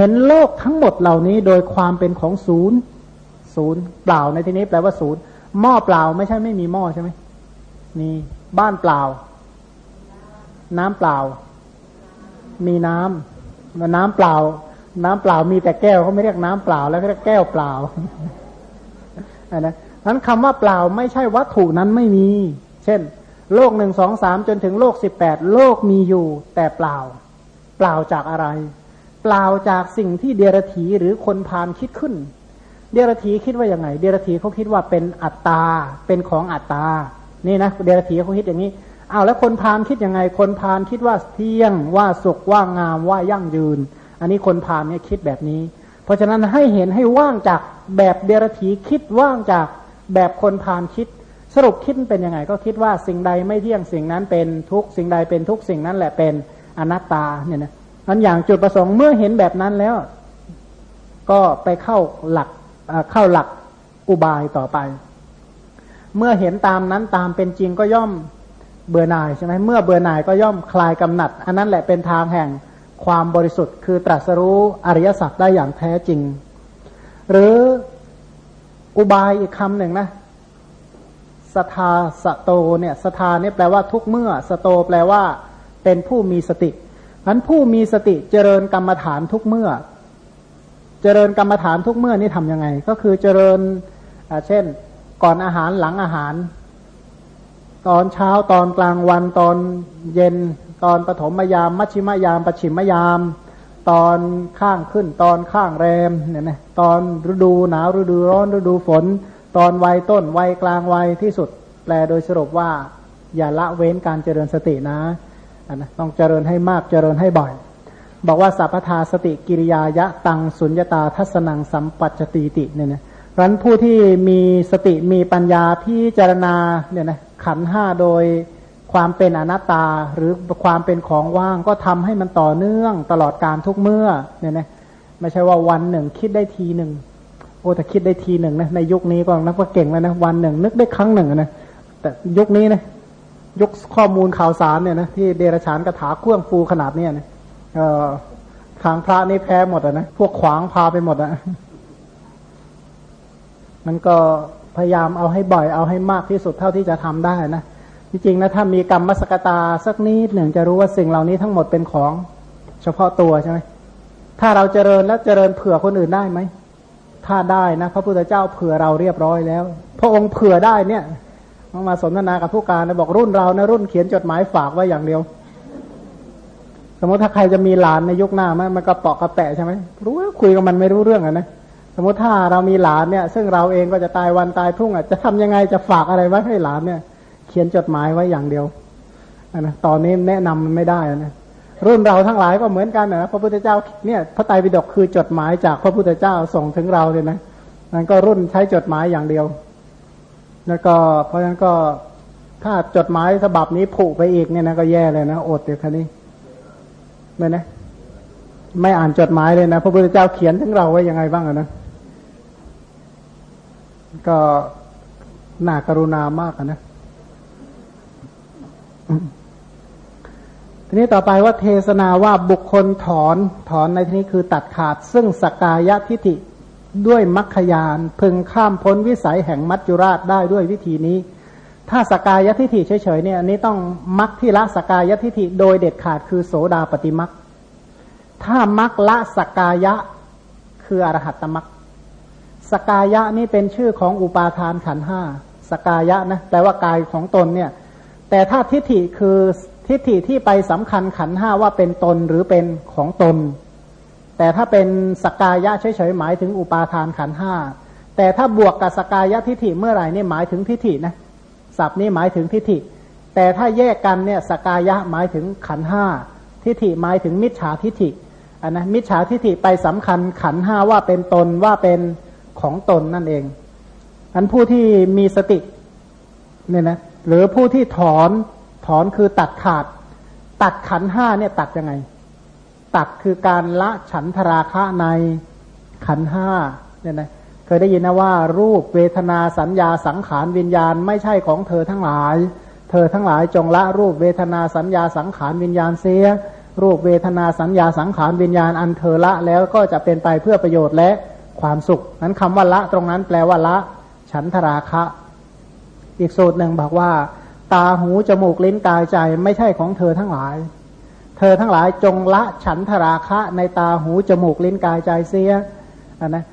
เห็นโลกทั้งหมดเหล่านี้โดยความเป็นของศูนย์ศูนย์เปล่าในที่นี้แปลว่าศูนย์หม้อเปล่าไม่ใช่ไม่มีหม้อใช่ไหมมีบ้านเปล่า น้ำเปล่า มีน้ำน้ำเปล่า น้ำเปล่ามีแต่แก้วเขาไม่เรียกน้ำเปล่า แล้วก็เรียกแก้วเปล่าอันนะนั้นคำว่าเปล่าไม่ใช่วัตถุนั้นไม่มี เช่น โลกหนึ่งสองสามจนถึงโลกสิบแปดโลกมีอยู่ แต่เปล่า เปล่าจากอะไร เปล่าจากสิ่งที่เดรถีหรือคนพานคิดขึ้น เดรถีคิดว่าอยังไง เดรถีเขาคิดว่าเป็นอัตตา เป็นของอัตตา นี่นะ เดรถีเขาคิดอย่างนี้อ้าวแล้วคนพานคิดยังไง คนพานคิดว่าเที่ยง ว่าสุขว่างามว่ายั่งยืน อันนี้คนพานเนี่ยคิดแบบนี้ เพราะฉะนั้นให้เห็นให้ว่างจากแบบเดรถีคิดว่างจากแบบคนพานคิด สรุปคิดเป็นยังไง ก็คิดว่าสิ่งใดไม่เที่ยงสิ่งนั้นเป็นทุกสิ่งใดเป็นทุกสิ่งนั้นแหละเป็นอนัตตาเนี่ยนะ มันอย่างจุดประสงค์เมื่อเห็นแบบนั้นแล้ว ก็ไปเข้าหลักเข้าหลักอุบายต่อไป เมื่อเห็นตามนั้นตามเป็นจริงก็ย่อมเบื่อหน่ายใช่ไหมเมื่อเบื่อหน่ายก็ย่อมคลายกำหนัด อันนั้นแหละเป็นทางแห่งความบริสุทธิ์ คือตรัสรู้อริยสัจได้อย่างแท้จริง หรืออุบายอีกคำหนึ่งนะสทาสโตเนี่ยสทาเนี่ยแปลว่าทุกเมื่อ สโตแปลว่า เป็นผู้มีสติ นั้นผู้มีสติเจริญกรรมฐานทุกเมื่อ เจริญกรรมฐานทุกเมื่อนี่ทํำยังไง ก็คือเจริญเช่น ก่อนอาหารหลังอาหาร ตอนเช้าตอนกลางวันตอนเย็น ตอนปฐมยามมัชชิมยามปชิมยาม ตอนข้างขึ้น ตอนข้างแรมเนี่ยนะตอนฤดูหนาวฤดูร้อนฤดูฝน ตอนวัยต้นวัยกลางวัยที่สุด แปลโดยสรุปว่า อย่าละเว้นการเจริญสตินะ นนะต้องเจริญให้มากเจริญให้บ่อย บอกว่าสัพพทาสติกิริยายะตังสุญญตาทัศนังสัมปัจติติเนี่ยนะรันผู้ที่มีสติมีปัญญาพิจารณาเนี่ยนะขันห้าโดยความเป็นอนัตตาหรือความเป็นของว่างก็ทำให้มันต่อเนื่องตลอดการทุกเมื่อเนี่ยนะไม่ใช่ว่าวันหนึ่งคิดได้ทีหนึ่งโอ้แต่คิดได้ทีหนึ่งนะในยุคนี้ก็นับว่าเก่งแล้วนะวันหนึ่งนึกได้ครั้งหนึ่งนะแต่ยุคนี้นะ ยุคข้อมูลข่าวสารเนี่ยนะที่เดรฉานกระถาเครื่องฟูขนาดเนี้ยนะเออทางพระนี่แพ้หมดอะนะพวกขวางพาไปหมดอะมันก็พยายามเอาให้บ่อยเอาให้มากที่สุดเท่าที่จะทำได้นะจริงๆนะถ้ามีกรรมมสกตาสักนิดหนึ่งจะรู้ว่าสิ่งเหล่านี้ทั้งหมดเป็นของเฉพาะตัวใช่ไหมถ้าเราเจริญแล้วเจริญเผื่อคนอื่นได้ไหมถ้าได้นะพระพุทธเจ้าเผื่อเราเรียบร้อยแล้ว พระองค์เผื่อได้เนี่ย มาสนทนากับผู้การนะบอกรุ่นเรานะรุ่นเขียนจดหมายฝากไว้อย่างเดียว สมมติถ้าใครจะมีหลานในยุคหน้ามันมันก็เปาะกระแปะใช่ไหมรู้ว่าคุยกับมันไม่รู้เรื่องอะนะสมมติถ้าเรามีหลานเนี่ย ซึ่งเราเองก็จะตายวันตายพรุ่งอะจะทำยังไงจะฝากอะไรไว้ให้หลานเนี่ย เขียนจดหมายไว้อย่างเดียวนะตอนนี้แนะนำไม่ได้นะรุ่นเราทั้งหลายก็เหมือนกันนะพระพุทธเจ้าเนี่ยพระไตรปิฎกคือจดหมายจากพระพุทธเจ้าส่งถึงเราเลยนะนั่นก็รุ่นใช้จดหมายอย่างเดียว แล้วก็เพราะฉะนั้นก็ถ้าจดหมายฉบับนี้ผุไปอีกเนี่ยนะก็แย่เลยนะอดเดี๋ยวคันนี้ไม่นะ ไม่อ่านจดหมายเลยนะ พระพุทธเจ้าเขียนถึงเราไว้ยังไงบ้างนะก็น่ากรุณามากนะทีนี้ต่อไปว่าเทศนาว่าบุคคลถอนถอนในที่นี้คือตัดขาดซึ่งสกายะทิฏฐิ ด้วยมัคคยานพึงข้ามพ้นวิสัยแห่งมัจจุราชได้ด้วยวิธีนี้ ถ้าสกายทิฏฐิเฉยๆเนี่ยอันนี้ต้องมัคที่ละสกายทิฏฐิโดยเด็ดขาดคือโสดาปฏิมัคถ้ามัคละสกายะคืออรหัตตมัคสกายะนี่เป็นชื่อของอุปาทานขันห้าสกายะนะแปลว่ากายของตนเนี่ยแต่ถ้าทิฏฐิคือทิฏฐิที่ไปสำคัญขันห้าว่าเป็นตนหรือเป็นของตน แต่ถ้าเป็นสกายะเฉยๆหมายถึงอุปาทานขันห้าแต่ถ้าบวกกับสกายะทิฏฐิเมื่อไหร่นี่หมายถึงทิฏฐินะศัพท์นี้หมายถึงทิฏฐิ แต่ถ้าแยกกันเนี่ยสกายะหมายถึงขันห้าทิฏฐิหมายถึงมิจฉาทิฏฐิอันนะมิจฉาทิฏฐิไปสำคัญขันห้าว่าเป็นตนว่าเป็นของตนนั่นเองอันผู้ที่มีสติเนี่ยนะหรือผู้ที่ถอนถอนคือตัดขาด ตัดขันห้าเนี่ยตัดยังไง ตัดคือการละฉันทราคะในขันห้าเนี่ยนะเคยได้ยินนะว่า รูปเวทนาสัญญาสังขารวิญญาณไม่ใช่ของเธอทั้งหลาย เธอทั้งหลายจงละรูปเวทนาสัญญาสังขารวิญญาณเสีย รูปเวทนาสัญญาสังขารวิญญาณอันเธอละแล้วก็จะเป็นไปเพื่อประโยชน์และความสุขนั้นคำว่าละตรงนั้นแปลว่าละ ฉันทราคะ อีกสูตรหนึ่งบอกว่า ตาหูจมูกลิ้นกายใจไม่ใช่ของเธอทั้งหลาย เธอทั้งหลายจงละฉันทราคะในตาหูจมูกลิ้นกายใจเสียนนะ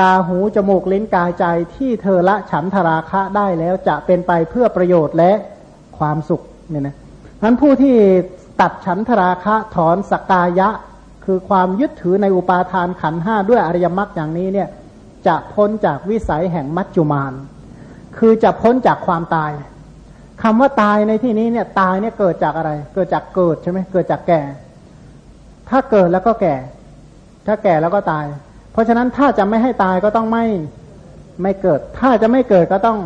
ตาหูจมูกลิ้นกายใจที่เธอละฉันทราคะได้แล้วจะเป็นไปเพื่อประโยชน์และความสุขเนี่ยนะนั้นผู้ที่ตัดฉันทราคะถอนสกกายะ คือความยึดถือในอุปาทานขันห้าด้วยอริยมรรคอย่างนี้เนี่ยจะพ้นจากวิสัยแห่งมัจจุมาน คือจะพ้นจากความตาย คำว่าตายในที่นี้เนี่ยตายเนี่ยเกิดจากอะไร เกิดจากเกิดใช่ไหมเกิดจากแก่ ถ้าเกิดแล้วก็แก่ ถ้าแก่แล้วก็ตาย เพราะฉะนั้นถ้าจะไม่ให้ตายก็ต้องไม่ไม่เกิด ถ้าจะไม่เกิดก็ต้อง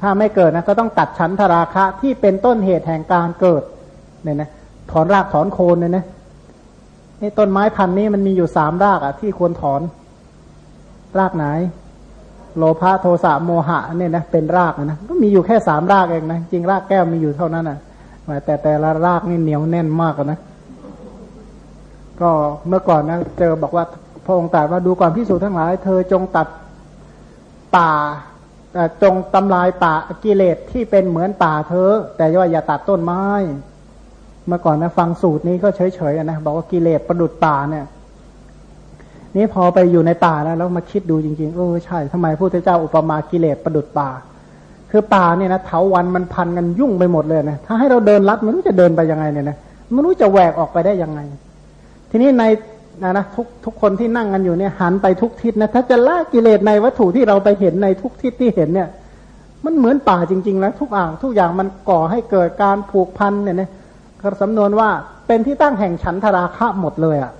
ถ้าไม่เกิดนะก็ต้องตัดชั้นทราคะที่เป็นต้นเหตุแห่งการเกิดเนี่ยนะถอนรากถอนโคนเนี่ยนะนี่ต้นไม้พันนี้มันมีอยู่สามรากอะที่ควรถอน รากไหน โลภะโทสะโมหะเนี่ยนะเป็นรากนะก็มีอยู่แค่สามรากเองนะจริงรากแก้วมีอยู่เท่านั้นอะแต่แต่ละรากนี่เหนียวแน่นมากนะก็เมื่อก่อนนะเจอบอกว่าพระองค์ตรัสว่าดูก่อนพิสูจน์ทั้งหลาย เธอจงตัดป่าจงทำลายป่ากิเลสที่เป็นเหมือนป่าเธอ แต่ว่าอย่าตัดต้นไม้ เมื่อก่อนนะฟังสูตรนี้ก็เฉยๆนะบอกว่ากิเลสประดุดป่าเนี่ย นี่พอไปอยู่ในป่าแล้วแล้วมาคิดดูจริงๆเออใช่ทำไมพระพุทธเจ้าอุปมากิเลสประดุดป่า คือป่าเนี่ยนะเถาวันมันพันกันยุ่งไปหมดเลยนะถ้าให้เราเดินลัดมันรู้จะเดินไปยังไงเนี่ยนะมันรู้จะแหวกออกไปได้ยังไง ทีนี้ในนะนะทุกทุกคนที่นั่งกันอยู่เนี่ยหันไปทุกทิศนะถ้าจะละกิเลสในวัตถุที่เราไปเห็นในทุกทิศที่เห็นเนี่ย มันเหมือนป่าจริงๆแล้วทุกอ่างทุกอย่างมันก่อให้เกิดการผูกพันเนี่ยนะสำนวนว่าเป็นที่ตั้งแห่งฉันทราคะหมดเลยอะ่ะ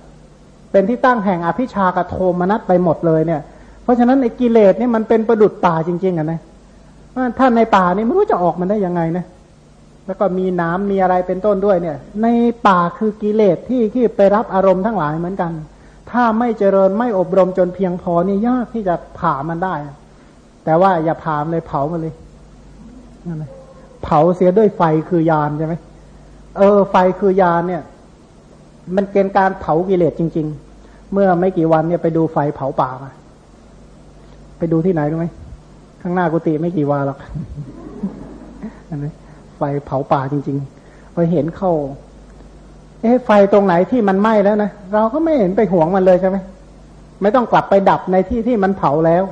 เป็นที่ตั้งแห่งอภิชากโทมนัสไปหมดเลยเนี่ย เพราะฉะนั้นไอ้กิเลสเนี่ยมันเป็นประดุดป่าจริงๆอะนะถ้าในป่านี่ไม่รู้จะออกมันได้ยังไงนะแล้วก็มีน้ำมีอะไรเป็นต้นด้วยเนี่ย ในป่าคือกิเลสที่ที่ไปรับอารมณ์ทั้งหลายเหมือนกัน ถ้าไม่เจริญไม่อบรมจนเพียงพอนี่ยากที่จะผ่ามันได้ แต่ว่าอย่าผ่ามเลยเผามันเลยนั่นเลยเผาเสียด้วยไฟคือยานใช่ไหมเออ ไฟคือยานเนี่ย มันเป็นการเผากิเลสจริง ๆ เมื่อไม่กี่วันเนี่ยไปดูไฟเผาป่ามา ไปดูที่ไหนรู้ไหมข้างหน้ากุฏิไม่กี่วันหรอกอันนี้ไฟเผาป่าจริงๆพอเห็นเข้า เอ๊ะไฟตรงไหนที่มันไหม้แล้วนะเราก็ไม่เห็นไปห่วงมันเลยใช่ไหมไม่ต้องกลับไปดับในที่ที่มันเผาแล้ว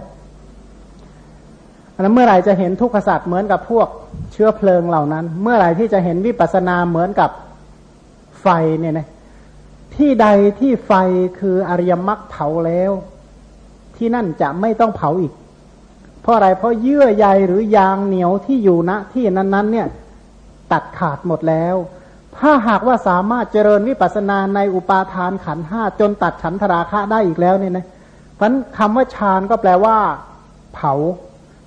แล้วเมื่อไหร่จะเห็นทุกขสัตว์เหมือนกับพวกเชื้อเพลิงเหล่านั้น เมื่อไหร่ที่จะเห็นวิปัสสนาเหมือนกับไฟเนี่ยนะ ที่ใดที่ไฟคืออริยมรรคเผาแล้ว ที่นั่นจะไม่ต้องเผาอีก เพราะอะไรเพราะเยื่อใยหรือยางเหนียวที่อยู่ณที่นั้นๆ เนี่ย ตัดขาดหมดแล้ว ถ้าหากว่าสามารถเจริญวิปัสสนาในอุปาทานขันห้าจนตัดฉันทราคะได้อีกแล้วเนี่ยนะพันคำว่าฌานก็แปลว่า เผา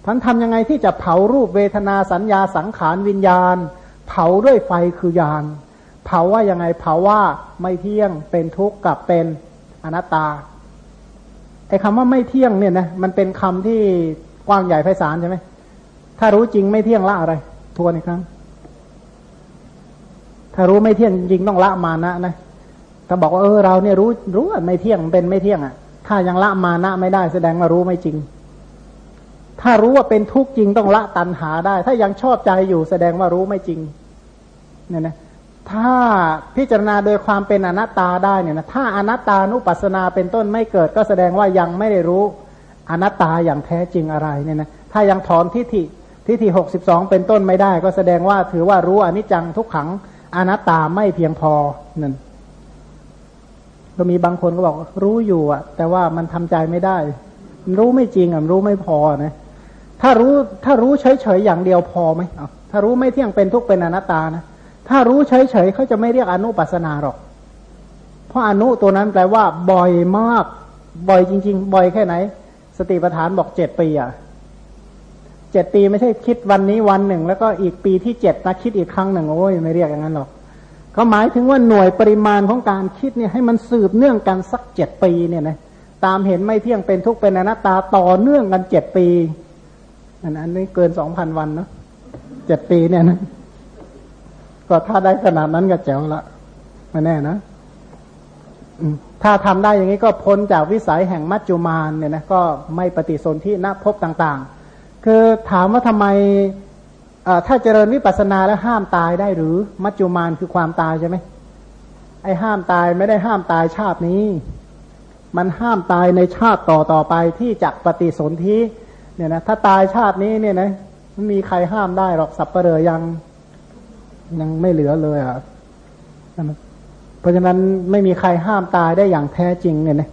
พันทำยังไงที่จะเผารูปเวทนาสัญญาสังขารวิญญาณ เผาด้วยไฟคือยาน เผาว่ายังไงเผาว่าไม่เที่ยงเป็นทุกข์กับเป็นอนัตตาไอ้คำว่าไม่เที่ยงเนี่ยนะมันเป็นคำที่กว้างใหญ่ไพศาลใช่ไหมถ้ารู้จริงไม่เที่ยงละอะไร ทวนอีกครั้ง ถ้ารู้ไม่เที่ยงจริงต้องละมานะนะถ้าบอกว่าเออเราเนี่ยรู้รู้ว่าไม่เที่ยงเป็นไม่เที่ยงอะ ถ้ายังละมานะไม่ได้แสดงว่ารู้ไม่จริง ถ้ารู้ว่าเป็นทุกข์จริงต้องละตัณหาได้ ถ้ายังชอบใจอยู่แสดงว่ารู้ไม่จริงเนี่ยนะ ถ้าพิจารณาโดยความเป็นอนัตตาได้เนี่ยนะถ้าอนัตตานุปัสสนาเป็นต้นไม่เกิดก็แสดงว่ายังไม่ได้รู้อนัตตาอย่างแท้จริงอะไรเนี่ยนะถ้ายังถอนทิฏฐิทิฏฐิหกสิบสองเป็นต้นไม่ได้ ก็แสดงว่าถือว่ารู้อนิจจังทุกขังอนัตตาไม่เพียงพอนั่นก็มีบางคนก็บอกรู้อยู่อะ แต่ว่ามันทำใจไม่ได้ รู้ไม่จริงอะรู้ไม่พอนะถ้ารู้ถ้ารู้เฉยๆอย่างเดียวพอไหมถ้ารู้ไม่เที่ยงเป็นทุกเป็นอนัตตานะ ถ้ารู้เฉยๆเขาจะไม่เรียกอนุปัสนาหรอก เพราะอนุตัวนั้นแปลว่า บ่อยมาก บ่อยจริง ๆ บ่อยแค่ไหน สติปัฏฐานบอกเจ็ดปีอะเจ็ดปีไม่ใช่คิดวันนี้วันหนึ่ง แล้วก็อีกปีที่เจ็ดนะคิดอีกครั้งหนึ่งโอ้ยไม่เรียกอย่างนั้นหรอกเขาหมายถึงว่าหน่วยปริมาณของการคิดเนี่ยให้มันสืบเนื่องกันสักเจ็ดปีเนี่ยนะตามเห็นไม่เที่ยงเป็นทุกเป็นอนัตตาต่อเนื่องกันเจ็ดปีอันนั้นนี่เกินสองพันวันเนาะเจ็ดปีเนี่ยนะ ก็ถ้าได้ขนาดนั้นก็แจ๋วละไม่แน่นะถ้าทำได้อย่างนี้ก็พ้นจากวิสัยแห่งมัจจุมานเนี่ยนะก็ไม่ปฏิสนธิณภพต่าง ๆ คือถามว่าทำไมถ้าเจริญวิปัสสนาแล้วห้ามตายได้หรือมัจจุมานคือความตายใช่ไหมไอ้ห้ามตายไม่ได้ห้ามตายชาตินี้ มันห้ามตายในชาติต่อต่อไปที่จะปฏิสนธิเนี่ยนะถ้าตายชาตินี้เนี่ยนะไม่มีใครห้ามได้หรอกสับเปลือยัง ยังไม่เหลือเลยอะเพราะฉะนั้นไม่มีใครห้ามตายได้อย่างแท้จริงเนี่ยนะ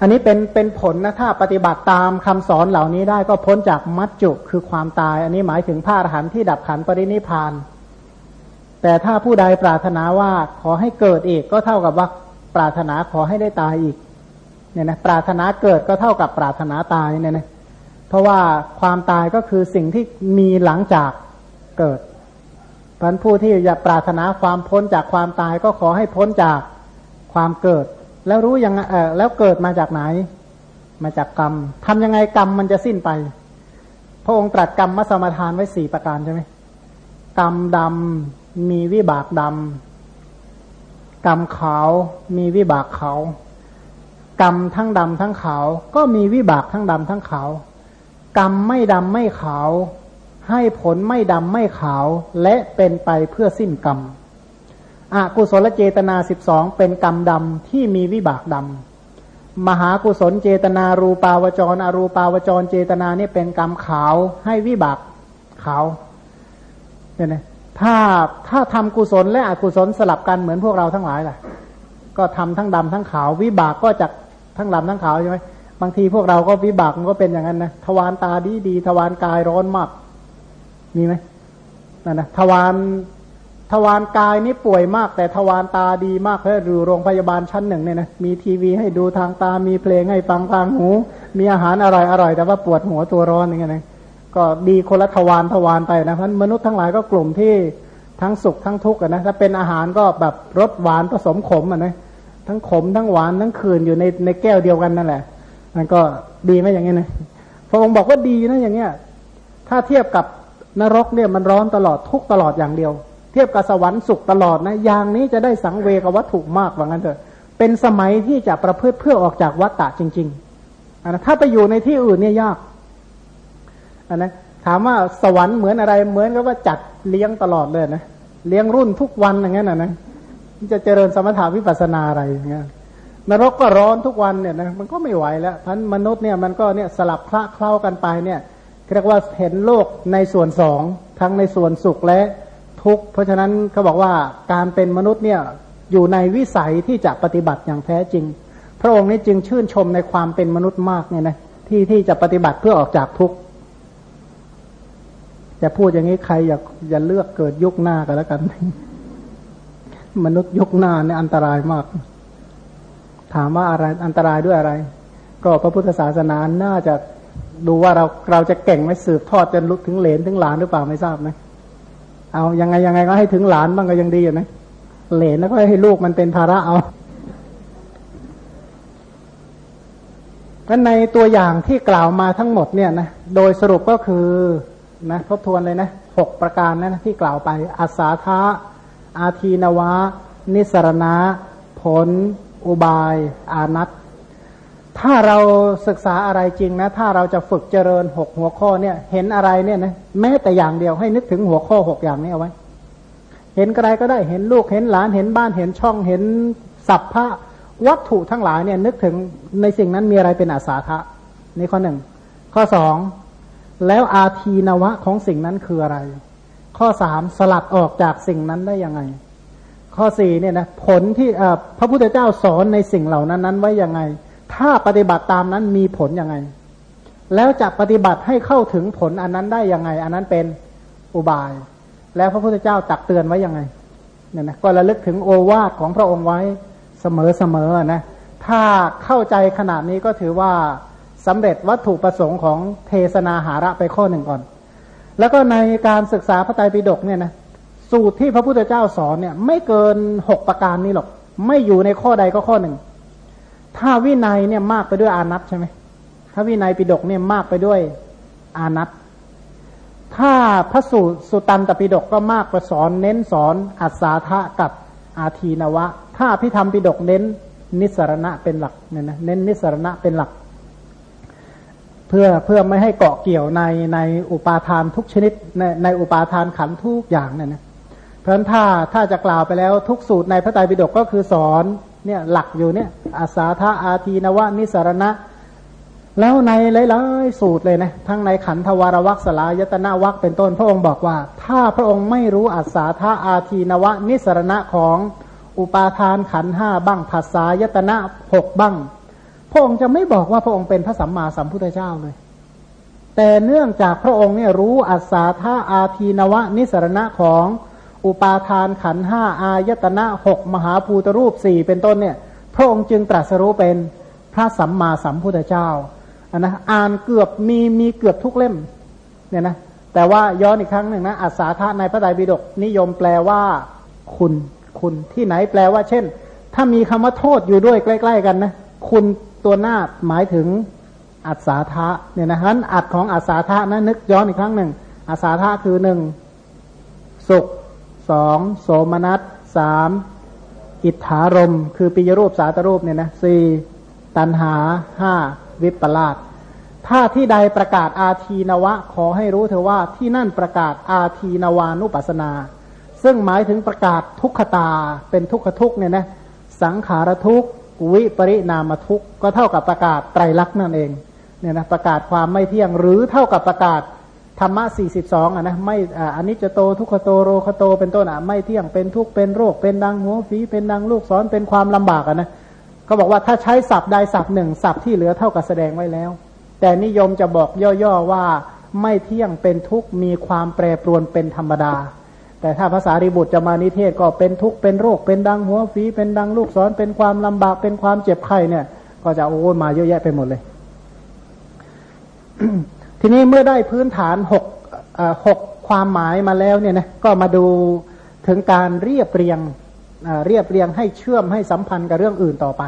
อันนี้เป็นเป็นผลนะถ้าปฏิบัติตามคำสอนเหล่านี้ได้ก็พ้นจากมัจจุคือความตาย อันนี้หมายถึงพระอรหันต์ที่ดับขันปรินิพาน แต่ถ้าผู้ใดปรารถนาว่าขอให้เกิดอีกก็เท่ากับว่าปรารถนาขอให้ได้ตายอีกเนี่ยนะปรารถนาเกิดก็เท่ากับปรารถนาตายเนี่ยนะเพราะว่าความตายก็คือสิ่งที่มีหลังจากเกิด พันผู้ที่จะปรารถนาความพ้นจากความตายก็ขอให้พ้นจากความเกิด แล้วรู้ยังเออแล้วเกิดมาจากไหน มาจากกรรมทำยังไงกรรมมันจะสิ้นไป พระองค์ตรัสกรรมมาสมาทานไว้สี่ประการใช่ไหมกรรมดำมีวิบากดำกรรมขาวมีวิบากขาวกรรมทั้งดำทั้งขาว ก็มีวิบากทั้งดำทั้งขาว กรรมไม่ดำไม่ขาว ให้ผลไม่ดำไม่ขาวและเป็นไปเพื่อสิ้นกรรมอกุศลเจตนาสิบสองเป็นกรรมดำที่มีวิบากดำ มหากุศลเจตนารูปาวจร อรูปาวจรเจตนาเนี่ยเป็นกรรมขาวให้วิบากขาวเนี่ยนะถ้าถ้าทำกุศลและอกุศลสลับกันเหมือนพวกเราทั้งหลายล่ะ ก็ทำทั้งดำทั้งขาว วิบากก็จากทั้งดำทั้งขาวใช่ไหมบางทีพวกเราก็วิบากมันก็เป็นอย่างนั้นนะทวารตาดีดีทวารกายร้อนมาก มีไหมนั่นนะทวารทวารกายนี่ป่วยมาก แต่ทวารตาดีมากเพราะอยู่โรงพยาบาลชั้นหนึ่งเนี่ยนะมีทีวีให้ดูทางตา มีเพลงให้ฟังทางหู มีอาหารอร่อยอร่อยแต่ว่าปวดหัวตัวร้อนอย่างเงี้ยนะก็ดีคนละทวารทวารไปนะเพราะมนุษย์ทั้งหลายก็กลุ่มที่ทั้งสุขทั้งทุกข์นะถ้าเป็นอาหารก็แบบรสหวานผสมขมอะนะทั้งขมทั้งหวานทั้งคืนอยู่ในในแก้วเดียวกันนั่นแหละมันก็ดีไหมอย่างเงี้ยนะพระองค์บอกว่าดีนะอย่างเงี้ย ถ้าเทียบกับ นรกเนี่ยมันร้อนตลอดทุกตลอดอย่างเดียว เทียบกับสวรรค์สุขตลอดนะอย่างนี้จะได้สังเวกวัตถุมากว่างั้นเถอะ เป็นสมัยที่จะประพฤติเพื่อออกจากวัฏฏะจริงๆนะถ้าไปอยู่ในที่อื่นเนี่ยยากอันนะถามว่าสวรรค์เหมือนอะไรเหมือนกับว่าจัดเลี้ยงตลอดเลยนะเลี้ยงรุ่นทุกวันอย่างนั้นนะนะจะเจริญสมถาวิปัสนาอะไรอย่างเงี้ยนรกก็ร้อนทุกวันเนี่ยนะมันก็ไม่ไหวแล้วพันมนุษย์เนี่ยมันก็เนี่ยสลับคละเคล้ากันไปเนี่ย เรียกว่าเห็นโลกในส่วนสองทั้งในส่วนสุขและทุกข์เพราะฉะนั้นเขาบอกว่าการเป็นมนุษย์เนี่ยอยู่ในวิสัยที่จะปฏิบัติอย่างแท้จริง พระองค์นี้จึงชื่นชมในความเป็นมนุษย์มากเนี่ยนะที่ที่จะปฏิบัติเพื่อออกจากทุกข์จะพูดอย่างนี้ใครอย่าอย่าเลือกเกิดยุคหน้ากันแล้วกัน มนุษย์ยุคหน้าเนี่ยอันตรายมาก ถามว่าอะไรอันตรายด้วยอะไร ก็พระพุทธศาสนาน่าจะ ดูว่าเราเราจะเก่งไหมสืบทอดจนลุกถึงเหลนถึงหลานหรือเปล่าไม่ทราบนะเอายังไงยังไงก็ให้ถึงหลานบ้างก็ยังดีอยู่นะเหลนแล้วก็ให้ลูกมันเป็นภาระเอาก็ในตัวอย่างที่กล่าวมาทั้งหมดเนี่ยนะโดยสรุปก็คือนะทบทวนเลยนะหกประการนะที่กล่าวไปอาสาทะอาทีนวะ นิสรณะ ผล อุบาย อานัต ถ้าเราศึกษาอะไรจริงนะ ถ้าเราจะฝึกเจริญหกหัวข้อเนี่ย เห็นอะไรเนี่ยนะแม้แต่อย่างเดียวให้นึกถึงหัวข้อหกอย่างนี้เอาไว้ เห็นอะไรก็ได้เห็นลูกเห็นหลานเห็นบ้านเห็นช่องเห็นสัพพะวัตถุทั้งหลายเนี่ย นึกถึงในสิ่งนั้นมีอะไรเป็นอาสาทะนี่ข้อหนึ่งข้อสองแล้วอาทีนวะของสิ่งนั้นคืออะไร ข้อสามสลัดออกจากสิ่งนั้นได้ยังไง ข้อสี่เนี่ยนะผลที่พระพุทธเจ้าสอนในสิ่งเหล่านั้นนั้นไว้ยังไง ถ้าปฏิบัติตามนั้นมีผลยังไง แล้วจะปฏิบัติให้เข้าถึงผลอันนั้นได้ยังไง อันนั้นเป็นอุบาย แล้วพระพุทธเจ้าตักเตือนไว้ยังไงเนี่ยนะก็ระลึกถึงโอวาทของพระองค์ไว้เสมอๆนะถ้าเข้าใจขนาดนี้ก็ถือว่าสำเร็จวัตถุประสงค์ของเทศนาหาระไปข้อหนึ่งก่อน แล้วก็ในการศึกษาพระไตรปิฎกเนี่ยนะสูตรที่พระพุทธเจ้าสอนเนี่ยไม่เกินหกประการนี้หรอก ไม่อยู่ในข้อใดก็ข้อหนึ่ง ถ้าวินัยเนี่ยมากไปด้วยอานัตใช่ไหมถ้าวินัยปิดกเนี่ยมากไปด้วยอานัตถ้าพระสูตรสุตันตปิฎกก็มากกว่าสอนเน้นสอนอัศาธะกับอาทีนวะ ถ้าพิธรรมปิฎกเน้นนิสรณะเป็นหลักเนี่ยนะเน้นนิสรณะเป็นหลัก เพื่อเพื่อไม่ให้เกาะเกี่ยวในในอุปาทานทุกชนิดในในอุปาทานขันทุกอย่างเนี่ยนะเพราะฉะนั้นถ้าถ้าจะกล่าวไปแล้วทุกสูตรในพระไตรปิฎกก็คือสอน เนี่ยหลักอยู่เนี่ยอาสาธาอาทีนวะนิสรณะ แล้วในหลายๆสูตรเลยนะทั้งในขันธวารวักสลายตนาวักเป็นต้น พระองค์บอกว่า ถ้าพระองค์ไม่รู้อาสาธาอาทีนวะนิสรณะของอุปาทานขันห้าบ้างภาษายตนะหกบ้าง พระองค์จะไม่บอกว่าพระองค์เป็นพระสัมมาสัมพุทธเจ้าเลย แต่เนื่องจากพระองค์เนี่ยรู้อาสาธาอาทีนวะนิสรณะของ อุปาทานขันห้าอายตนะหกมหาภูตรูปสี่เป็นต้นเนี่ย พระองค์จึงตรัสรู้เป็นพระสัมมาสัมพุทธเจ้าอันนะอ่านเกือบมีมีเกือบทุกเล่มเนี่ยนะแต่ว่าย้อนอีกครั้งหนึ่งนะอัศาธาในพระไตรปิฎกนิยมแปลว่าคุณคุณที่ไหนแปลว่า เช่น ถ้ามีคำว่าโทษอยู่ด้วยใกล้ ๆ กันนะคุณตัวหน้าหมายถึงอัศาธาเนี่ยนะฮะอัดของอัศาธานะนึกย้อนอีกครั้งหนึ่งอัศาธาคือหนึ่งสุข สองโสมนัสสามอิทธารม คือปิยรูปสาตรูปเนี่ยนะสี่ตันหาห้าวิปลาสถ้าที่ใดประกาศอาทีนวะ ขอให้รู้เถอว่าที่นั่นประกาศอาทีนวานุปัสนา ซึ่งหมายถึงประกาศทุกขตาเป็นทุกขทุกเนี่ยนะสังขารทุกวิปริณามทุกก็เท่ากับประกาศไตรลักษณ์นั่นเองเนี่ยนะประกาศความไม่เที่ยงหรือเท่ากับประกาศ ธรรมะสี่สิบสองอะนะไม่อันนี้จะโตทุกขโตโรคโตเป็นต้นอะไม่เที่ยงเป็นทุกเป็นโรคเป็นดังหัวฝีเป็นดังลูกศรเป็นความลำบากอะนะเขาบอกว่าถ้าใช้ศัพท์ใดศัพท์หนึ่งศัพท์ที่เหลือเท่ากับแสดงไว้แล้ว แต่นิยมจะบอกย่อๆว่าไม่เที่ยงเป็นทุกมีความแปรปรวนเป็นธรรมดา แต่ถ้าภาษาริบุตรจะมานิเทศก็เป็นทุกเป็นโรคเป็นดังหัวฝีเป็นดังลูกศรเป็นความลำบากเป็นความเจ็บไข้เนี่ย ก็จะโอ้มาเยอะแยะไปหมดเลย ทีนี้เมื่อได้พื้นฐานหกหกความหมายมาแล้วเนี่ยนะก็มาดูถึงการเรียบเรียงเรียบเรียงให้เชื่อมให้สัมพันธ์กับเรื่องอื่นต่อไป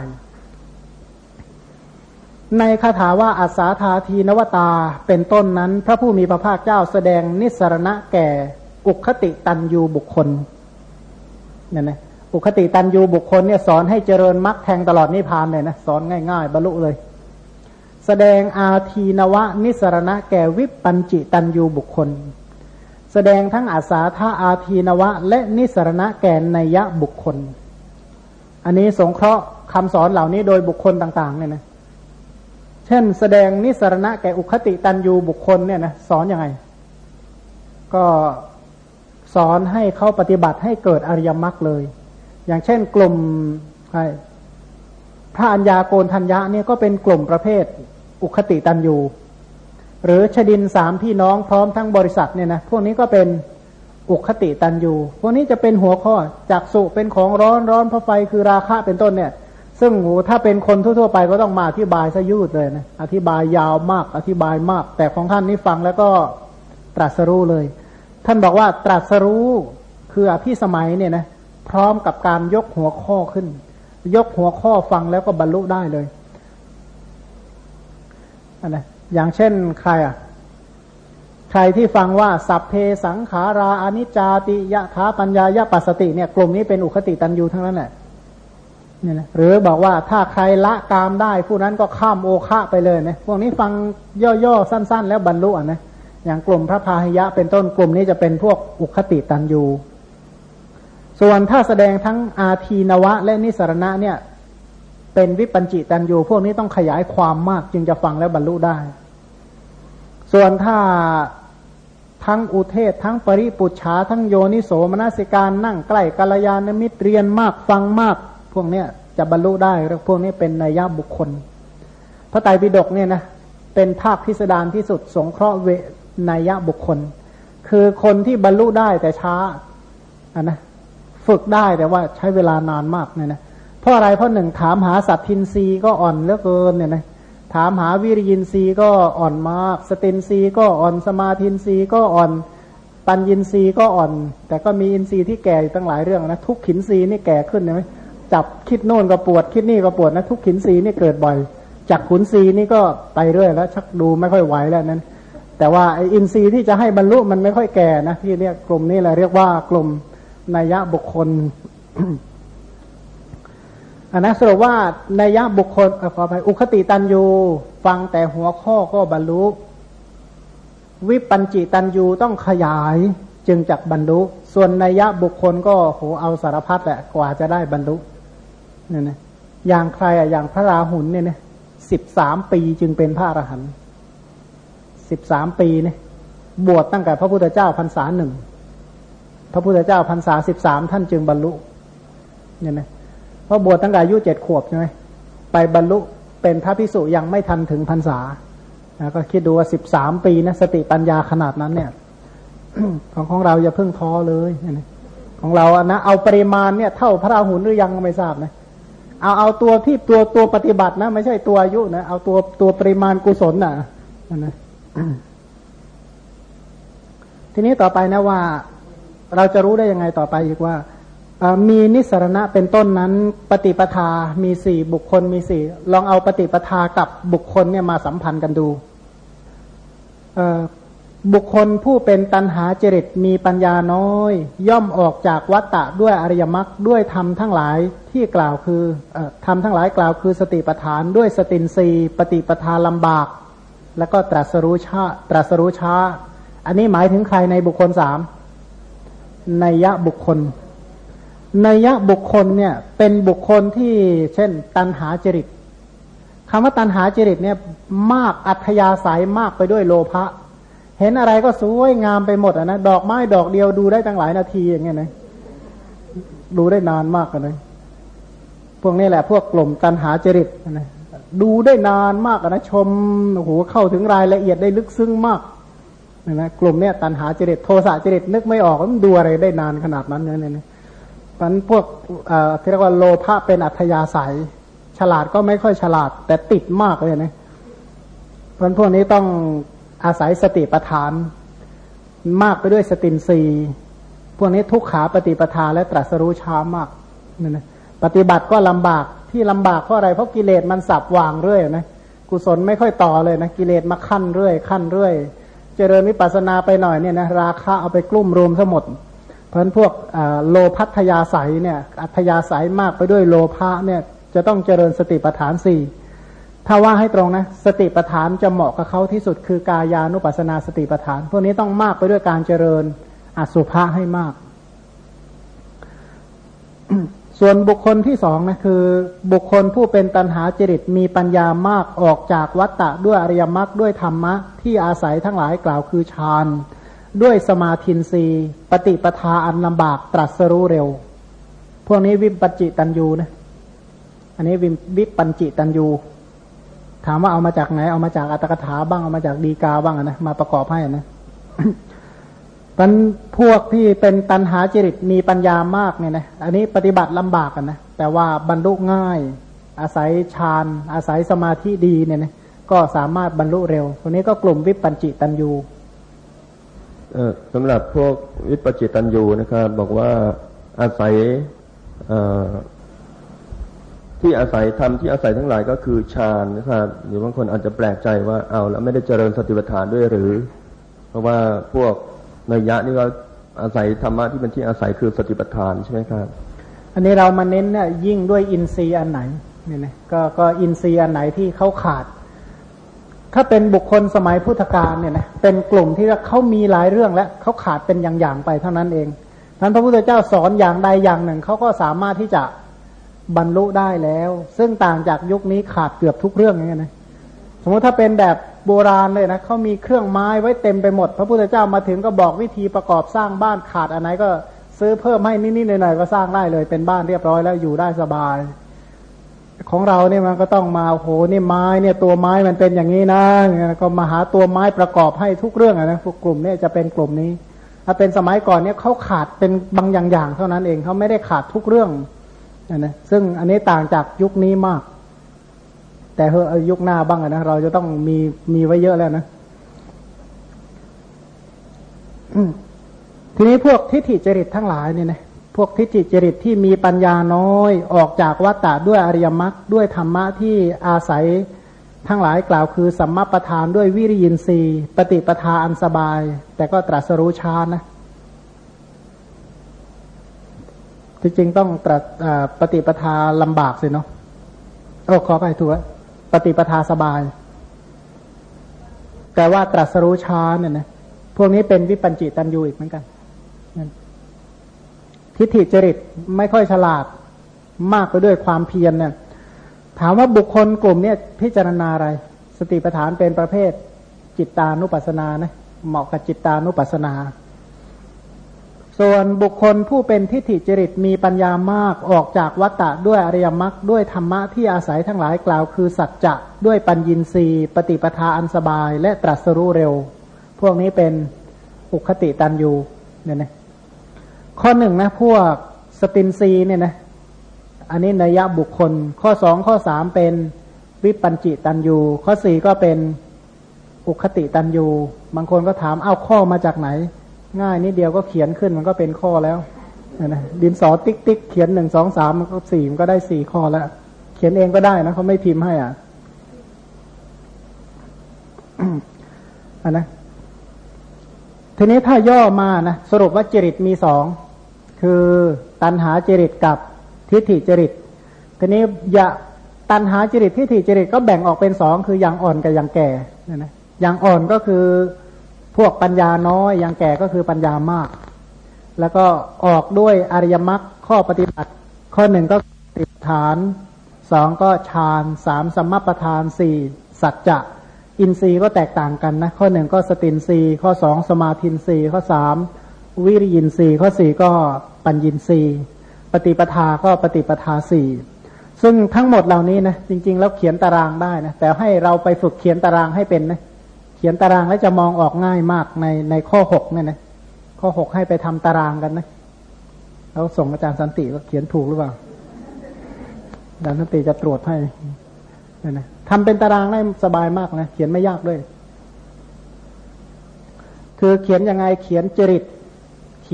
ในคาถาว่าอาสาธาทีนวตาเป็นต้นนั้น พระผู้มีพระภาคเจ้าแสดงนิสรณะแก่อุคติตันยูบุคคลเนี่ยนะอุคติตันยูบุคคลเนี่ยสอนให้เจริญมรรคแทงตลอดนิพพานเลยนะสอนง่าย ๆ บรรลุเลย แสดงอาทีนวะนิสรณะแก่วิปปัญจิตันยูบุคคล แสดงทั้งอาสาธาอาทีนวะ และนิสรณะแก่นัยะบุคคล อันนี้สงเคราะห์คำสอนเหล่านี้โดยบุคคลต่างๆเนี่ยนะเช่น แสดงนิสรณะแก่อุคติตันยูบุคคลเนี่ยนะสอนอยังไง ก็สอนให้เขาปฏิบัติให้เกิดอริยมรรคเลย อย่างเช่นกลุ่มพระัญญาโกนทัญญาเนี่ยก็เป็นกลุ่มประเภท อุคติตันยูหรือชดินสามพี่น้องพร้อมทั้งบริษัทเนี่ยนะพวกนี้ก็เป็นอุคติตันยูพวกนี้จะเป็นหัวข้อจากสุเป็นของร้อนร้อนเพราะไฟคือราคะเป็นต้นเนี่ย ซึ่งถ้าเป็นคนทั่ว ๆ ไปก็ต้องมาอธิบายซะยืดเลยนะอธิบายยาวมากอธิบายมาก แต่ของท่านนี้ฟังแล้วก็ตรัสรู้เลย ท่านบอกว่าตรัสรู้คืออภิสมัยเนี่ยนะพร้อมกับการยกหัวข้อขึ้น ยกหัวข้อฟังแล้วก็บรรลุได้เลย นนะอย่างเช่นใครอะ ใครที่ฟังว่า สัพเพสังขาราอนิจจติยะถาปัญญายะปัสสติเนี่ยกลุ่มนี้เป็นอุคติตันยูทั้งนั้นแหละเนี่ยนะหรือบอกว่าถ้าใครละกามได้ ผู้นั้นก็ข้ามโอคะไปเลยนะพวกนี้ฟังย่อๆสั้น ๆ แล้วบรรลุอะนะอย่างกลุ่มพระพาหิยะเป็นต้นกลุ่มนี้จะเป็นพวกอุคติตันยูส่วนถ้าแสดงทั้งอาทีนวะและนิสรณะเนี่ย เป็นวิปัญจิตันยูพวกนี้ต้องขยายความมากจึงจะฟังแล้วบรรลุได้ ส่วนถ้าทั้งอุเทศทั้งปริปุชาทั้งโยนิโสมนสิการนั่งใกล้กัลยาณมิตรเรียนมากฟังมาก พวกเนี้ยจะบรรลุได้แล้วพวกนี้เป็นนัยยะบุคคล พระไตรปิฎกเนี่ยนะเป็นภาคพิสดารที่สุดสงเคราะห์เวนัยยะบุคคล คือคนที่บรรลุได้แต่ช้าอะนะฝึกได้แต่ว่าใช้เวลานานมากเนี่ยนะ เพราะอะไรเพราะหนึ่งถามหาสัตทินรีก็อ่อนเหลือเกินเนี่ยนะถามหาวิริยินรีก็อ่อนมากสตินรีก็อ่อนสมาธินรีก็อ่อน ปัญญินรีก็อ่อน แต่ก็มีอินทรีย์ที่แก่ตั้งหลายเรื่องนะทุกขินรีนี่แก่ขึ้นใช่ไหมจับคิดโน่นก็ปวดคิดนี่ก็ปวดนะทุกขินรีนี่เกิดบ่อยจากขุนรีนี่ก็ไปเรื่อยแล้ว ชักดูไม่ค่อยไหวแล้วนั้น แต่ว่าออินทรีย์ที่จะให้บรรลุมันไม่ค่อยแก่นะที่เรียกกลุ่มนี้แหละเรียกว่ากลุ่มนัยยะบุคคล อันนะสรุปว่าในยะบุคคลขออภัยอุคติตันยูฟังแต่หัวข้อก็บรรลุ วิปัญจิตันยูต้องขยายจึงจักบรรลุ ส่วนในยะบุคคลก็โหเอาสารพัดแหละกว่าจะได้บรรลุเนี่ยนะอย่างใครอะอย่างพระราหุลเนี่ยนะสิบสามปีจึงเป็นพระอรหันต์สิบสามปีเนี่ยบวชตั้งแต่พระพุทธเจ้าพรรษาหนึ่งพระพุทธเจ้าพรรษาสิบสามท่านจึงบรรลุเนี่ยนะ เพราะบวชตั้งแต่อายุเจ็ดขวบใช่ไหมไปบรรลุเป็นพระพิสุยังไม่ทันถึงพรรษาก็คิดดูว่าสิบสามปีนะสติปัญญาขนาดนั้นเนี่ย ของของเราอย่าเพิ่งท้อเลยของเราอะนะเอาปริมาณเนี่ยเท่าพระราหุลหรือยังไม่ทราบนะเอาเอาตัวที่ตัวตัวปฏิบัตินะ ไม่ใช่ตัวอายุนะเอาตัวตัวปริมาณกุศลนะนะทีนี้ต่อไปนะว่า เราจะรู้ได้ยังไงต่อไปอีกว่า มีนิสรณะเป็นต้นนั้นปฏิปทา มีสี่บุคคลมีสี่ลองเอาปฏิปทากับบุคคลเนี่ยมาสัมพันธ์กันดูบุคคลผู้เป็นตันหาจริตมีปัญญาน้อย ย่อมออกจากวัตตะด้วยอริยมรรคด้วยธรรมทั้งหลายที่กล่าวคือธรรมทั้งหลายกล่าวคือสติปทานด้วยสตินรีปฏิปทาลำบาก แล้วก็ตรัสรู้ชาตรัสรู้ช้า อันนี้หมายถึงใครในบุคคลสามในยะบุคคล นยะบุคคลเนี่ยเป็นบุคคลที่เช่น ตันหาจริตคำว่าตันหาจริตเนี่ยมากอัธยาศัยมากไปด้วยโลภะเห็นอะไรก็สวยงามไปหมดอะนะดอกไม้ดอกเดียวดูได้ตั้งหลายนาทีอย่างเงี้ยนะดูได้นานมากกันเลยพวกนี้แหละ พวกกลุ่มตันหาจริตนะดูได้นานมากนะชมโอ้โหเข้าถึงรายละเอียดได้ลึกซึ้งมากนะกลุ่มเนี้ยตันหาจริตโทสะจริตนึกไม่ออกมันดูอะไรได้นานขนาดนั้นเนี่ยนะ มันพวกที่เรียกว่าโลภะเป็นอัธยาศัย ฉลาดก็ไม่ค่อยฉลาด แต่ติดมากเลยนะเพราะพวกนี้ต้องอาศัยสติปัฏฐาน มากไปด้วยสตินรีพวกนี้ทุกขาปฏิปทาและตรัสรู้ช้ามากนี่นะปฏิบัติก็ลำบากที่ลำบากเพราะอะไรเพราะกิเลสมันสับวางเรื่อยนะกุศลไม่ค่อยต่อเลยนะกิเลสมาขั้นเรื่อยขั้นเรื่อย เจริญวิปัสสนาไปหน่อยเนี่ยนะราคาเอาไปกลุ่มรวมทั้งหมด พราะพวกโลพัทยาสายเนี่ย อัธยาศัยมากไปด้วยโลภะเนี่ยจะต้องเจริญสติปัฏฐานสี่ถ้าว่าให้ตรงนะสติปัฏฐานจะเหมาะกับเขาที่สุดคือกายานุปัสนาสติปัฏฐาน พวกนี้ต้องมากไปด้วยการเจริญอสุภะให้มาก ส่วนบุคคลที่สองนะคือ บุคคลผู้เป็นตันหาจริตมีปัญญามากออกจากวัตตะด้วยอริยมรรคด้วยธรรมะที่อาศัยทั้งหลายกล่าวคือฌาน ด้วยสมาธินรีปฏิปทาอันลำบากตรัสรู้เร็ว พวกนี้วิปัจิตันยูนะ อันนี้วิวิปัญจิตันยู ถามว่าเอามาจากไหน เอามาจากอัตถกถาบ้าง เอามาจากดีกาบ้างนะ มาประกอบให้นะมันพวกที่เป็นตันหาจริตมีปัญญามากเนี่ยนะ อันนี้ปฏิบัติลำบากกันนะ แต่ว่าบรรลุง่าย อาศัยฌาน อาศัยสมาธิดีเนี่ยนะ ก็สามารถบรรลุเร็วคนนี้ก็กลุ่มวิปัญจิตันยู สำหรับพวกวิปจิตันยูนะครับบอกว่าอาศัยที่อาศัยทำที่อาศัยทั้งหลายก็คือฌานนะครับหรือบางคนอาจจะแปลกใจว่าเอาแล้วไม่ได้เจริญสติปัฏฐานด้วยหรือ เพราะว่าพวกนัยยะนี่ก็อาศัยธรรมะที่เป็นที่อาศัยคือสติปัฏฐานใช่ไหมครับ อันนี้เรามาเน้นเนี่ยยิ่งด้วยอินทรีย์อันไหนเนี่ยนะก็ก็อินทรีย์อันไหนที่เขาขาด ถ้าเป็นบุคคลสมัยพุทธกาลเนี่ยนะเป็นกลุ่มที่เขามีหลายเรื่องแล้วเขาขาดเป็นอย่างๆไปเท่านั้นเองท่านพระพุทธเจ้าสอนอย่างใดอย่างหนึ่งเขาก็สามารถที่จะบรรลุได้แล้ว ซึ่งต่างจากยุคนี้ขาดเกือบทุกเรื่องอย่างเงี้ยนะสมมติถ้าเป็นแบบโบราณเลยนะเขามีเครื่องไม้ไว้เต็มไปหมด พระพุทธเจ้ามาถึงก็บอกวิธีประกอบสร้างบ้านขาดอันไหนก็ซื้อเพิ่มให้นิดๆหน่อยๆก็สร้างได้เลยเป็นบ้านเรียบร้อยแล้วอยู่ได้สบาย ของเราเนี่ยมันก็ต้องมาโหนี่ไม้เนี่ยตัวไม้มันเป็นอย่างนี้นะก็มาหาตัวไม้ประกอบให้ทุกเรื่องนะพวกกลุ่มเนี่ยจะเป็นกลุ่มนี้ ถ้าเป็นสมัยก่อนเนี่ยเขาขาดเป็นบางอย่างๆเท่านั้นเองเขาไม่ได้ขาดทุกเรื่องนะซึ่งอันนี้ต่างจากยุคนี้มาก แต่เฮอยุคหน้าบ้างนะเราจะต้องมีมีไว้เยอะแล้วนะทีนี้พวกทิฏฐิจริตทั้งหลายเนี่ยนะ พวกทิฏฐิจริตที่มีปัญญาน้อย ออกจากวัฏฏะด้วยอริยมรรคด้วยธรรมะที่อาศัยทั้งหลายกล่าวคือสัมมาประธานด้วยวิริยินทรีย์ ปฏิปทาอันสบาย แต่ก็ตรัสรู้ช้านะจริงๆต้องตรัสปฏิปทาลำบากสิเนาะโอ้ขอไปถูกปฏิปทาสบาย แต่ว่าตรัสรู้ช้าเนี่ยนะพวกนี้เป็นวิปัญจิตันยูอีกเหมือนกัน ทิฏฐิจริตไม่ค่อยฉลาดมากไปด้วยความเพียรเนี่ย ถามว่าบุคคลกลุ่มนี้พิจารณาอะไร สติปัฏฐานเป็นประเภทจิตตานุปัสสนานะเหมาะกับจิตตานุปัสสนา ส่วนบุคคลผู้เป็นทิฏฐิจริตมีปัญญามากออกจากวัตตะด้วยอริยมรรคด้วยธรรมะที่อาศัยทั้งหลายกล่าวคือสัจจะด้วยปัญญินทรีปฏิปทาอันสบายและตรัสรู้เร็ว พวกนี้เป็นอุคติตันยูเนี่ยนะ ข้อหนึ่งนะ พวกสตินซีเนี่ยนะ อันนี้นัยยะบุคคล ข้อสองข้อสามเป็นวิปัญจิตันยู ข้อสี่ก็เป็นอุคติตันยู บางคนก็ถามเอาข้อมาจากไหน ง่ายนิดเดียวก็เขียนขึ้นมันก็เป็นข้อแล้วนะดินสอติ๊กติ๊กเขียนหนึ่งสองสามมันก็สี่มันก็ได้สี่ข้อแล้ว เขียนเองก็ได้นะเขาไม่พิมพ์ให้อะอันนะทีนี้ถ้าย่อมานะสรุปว่าจริตมีสอง คือตัณหาจริตกับทิฏฐิจริตทีนี้อย่าตัณหาจริตทิฏฐิจริตก็แบ่งออกเป็นสองคืออย่างอ่อนกับอย่างแก่นะนะอย่างอ่อนก็คือพวกปัญญาน้อยอย่างแก่ก็คือปัญญามาก แล้วก็ออกด้วยอริยมรรคข้อปฏิบัติ ข้อหนึ่งก็ติฐานสองก็ฌานสามสมประธานสี่สัจจะอินทรีย์ก็แตกต่างกันนะ ข้อหนึ่งก็สตินทรีย์ข้อสองสมาธินทรีย์ข้อสาม วิริยินทรีย์ข้อสี่ก็ปัญญินทรีย์ปฏิปทาก็ปฏิปทาสี่ซึ่งทั้งหมดเหล่านี้นะจริง ๆ แล้วเขียนตารางได้นะแต่ให้เราไปฝึกเขียนตารางให้เป็นนะเขียนตารางแล้วจะมองออกง่ายมากในในข้อหกเนี่ยนะข้อหกให้ไปทำตารางกันนะแล้วส่งอาจารย์สันติว่าเขียนถูกหรือเปล่าอาจารย์สันติจะตรวจให้เนี่ยนะทำเป็นตารางได้สบายมากนะเขียนไม่ยากด้วย คือเขียนยังไงเขียนจริต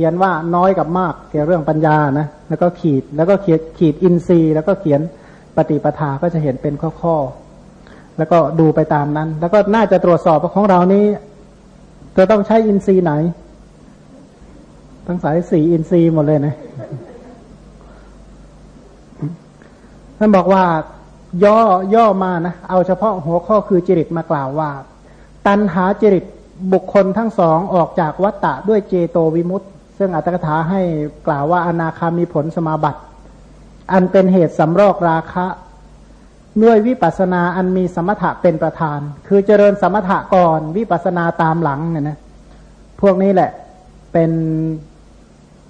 ขียนว่าน้อยกับมากเกี่ยวเรื่องปัญญานะแล้วก็ขีดแล้วก็เขียนขีดอินทรีย์ แล้วก็เขียนปฏิปทาก็จะเห็นเป็นข้อๆแล้วก็ดูไปตามนั้น แล้วก็น่าจะตรวจสอบว่าของเรานี้จะต้องใช้อินทรีย์ไหน ทั้งสายสี่อินทรีย์หมดเลยนะท่านบอกว่าย่อย่อมานะเอาเฉพาะหัวข้อคือจริตมากล่าวว่า ตันหาจริตบุคคลทั้งสองออกจากวัตตะด้วยเจโตวิมุตติ ซึ่งอัตถกถาให้กล่าวว่าอนาคามีผลสมาบัติ อันเป็นเหตุสำรอกราคะด้วยวิปัสนาอันมีสมถะเป็นประธาน คือเจริญสมถะก่อนวิปัสนาตามหลังเนี่ยนะพวกนี้แหละเป็น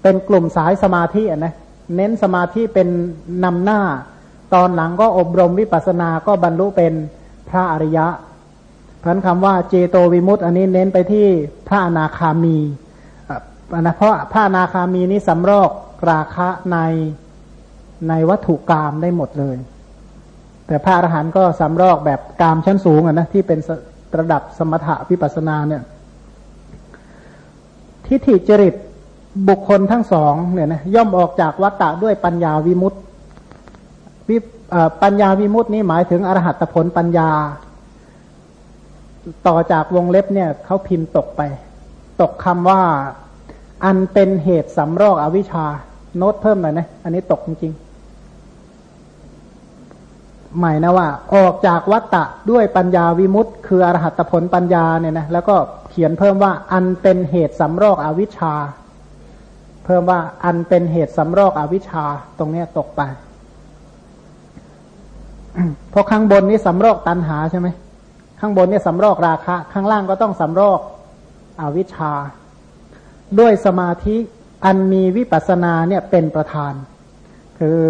เป็นกลุ่มสายสมาธินะเน้นสมาธิเป็นนำหน้า ตอนหลังก็อบรมวิปัสนาก็บรรลุเป็นพระอริยะพันคำว่าเจโตวิมุตต์อันนี้เน้นไปที่พระอนาคามี นะเพราะพระนาคามีนี้สำรอกราคะในในวัตถุกรรมได้หมดเลย แต่พระอรหันต์ก็สำรอกแบบกรรมชั้นสูงอะนะที่เป็นระดับสมถะวิปัสนาเนี่ย ทิฏฐิจริตบุคคลทั้งสองเนี่ยนะย่อมออกจากวัตตะด้วยปัญญาวิมุตติปัญญาวิมุตตินี้หมายถึงอรหัตผลปัญญา ต่อจากวงเล็บเนี่ยเขาพิมพ์ตกไป ตกคำว่า อันเป็นเหตุสำรอกอวิชชา โน้ตเพิ่มหน่อยนะ อันนี้ตกจริงๆหมายนะว่า ออกจากวัตตะด้วยปัญญาวิมุตต์คืออรหัตผลปัญญาเนี่ยนะแล้วก็เขียนเพิ่มว่า อันเป็นเหตุสำรอกอวิชชา เพิ่มว่า อันเป็นเหตุสำรอกอวิชชา ตรงเนี้ยตกไปเพราะข้างบนนี้สำรอกตันหาใช่ไหมข้างบนนี่สำรอกราคะ ข้างล่างก็ต้องสำรอกอวิชชา ด้วยสมาธิอันมีวิปัสนาเนี่ยเป็นประธาน คือ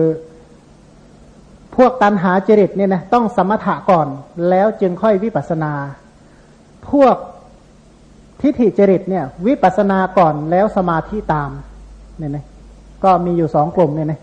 พวกตันหาจริตเนี่ยนะต้องสมถะก่อนแล้วจึงค่อยวิปัสนา พวกทิฏฐิจริตเนี่ย วิปัสนาก่อนแล้วสมาธิตามเนี่ยนะก็มีอยู่สองกลุ่มเนี่ยนะ